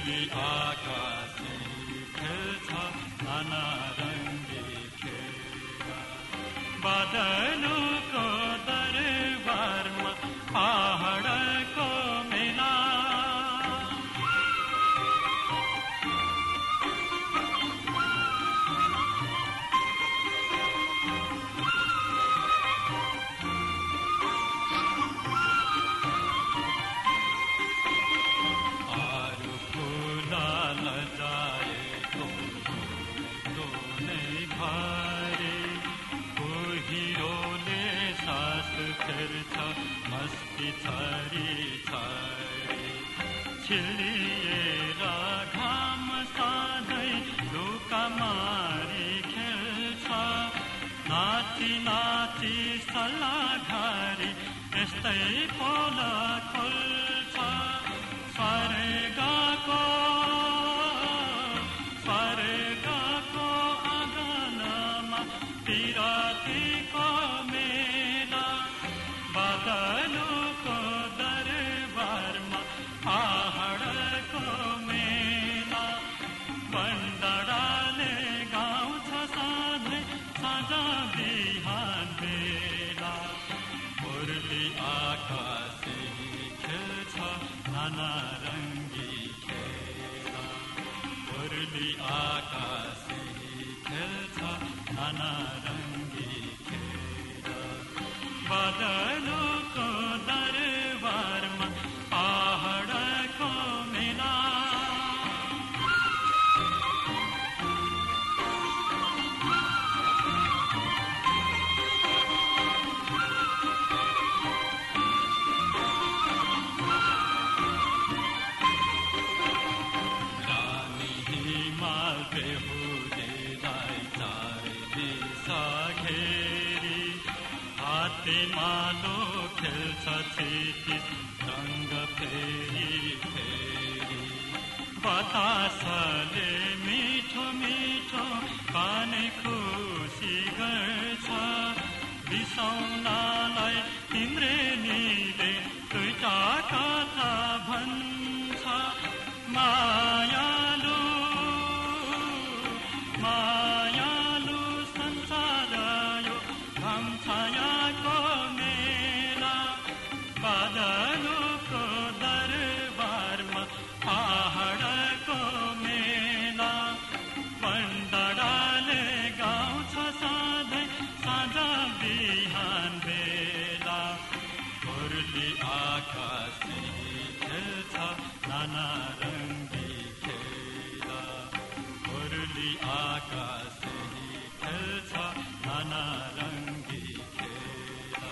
मुरली मस्ती छरी छरी छिलिएर घाम साधै लुका मारी खेल्छ। नाची नाची सल्लाह घरी यस्तै पोला साँझ बिहान बेला मुरली आकाश खेल्छ नाना रङ्गी खेला मुरली आकाश खेल्छ नाना रङ्गी हाते मालो खेल्छ छिटिस रङ्ग फेरि फेरि। बतासले दरबारमा पहाडको मेला। गाउँछ सधैँ बिहान बेला। आकाश खेल्छ नाना रङ्गी खेला। नाना रङ्गी खेला।